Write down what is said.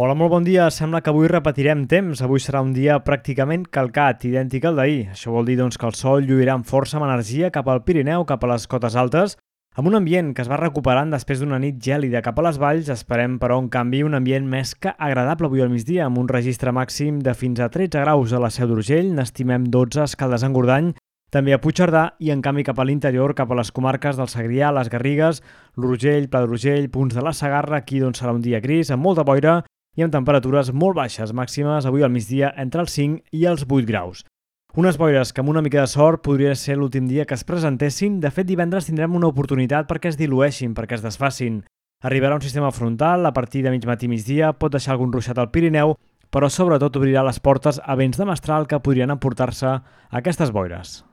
Hola, molt bon dia. Sembla que avui repetirem temps. Avui serà un dia pràcticament calcat, idèntic al d'ahir. Això vol dir doncs, que el sol lluirà amb força amb energia cap al Pirineu, cap a les cotes altes, amb un ambient que es va recuperant després d'una nit gèlida cap a les valls, esperem, però, en canvi, un ambient més que agradable avui al migdia, amb un registre màxim de fins a 13 graus a la Seu d'Urgell, n'estimem 12 a Escaldes en Gordany, també a Puigcerdà i, en canvi, cap a l'interior, cap a les comarques del Segrià, les Garrigues, l'Urgell, Pla d'Urgell, punts de la Sagarra, aquí doncs serà un dia gris, amb molta boira i amb temperatures molt baixes, màximes avui al migdia entre els 5 i els 8 graus. Unes boires que amb una mica de sort podria ser l'últim dia que es presentessin. De fet, divendres tindrem una oportunitat perquè es dilueixin, perquè es desfacin. Arribarà un sistema frontal a partir de mig matí migdia, pot deixar algun ruixat al Pirineu, però sobretot obrirà les portes a vents de mestral que podrien emportar-se aquestes boires.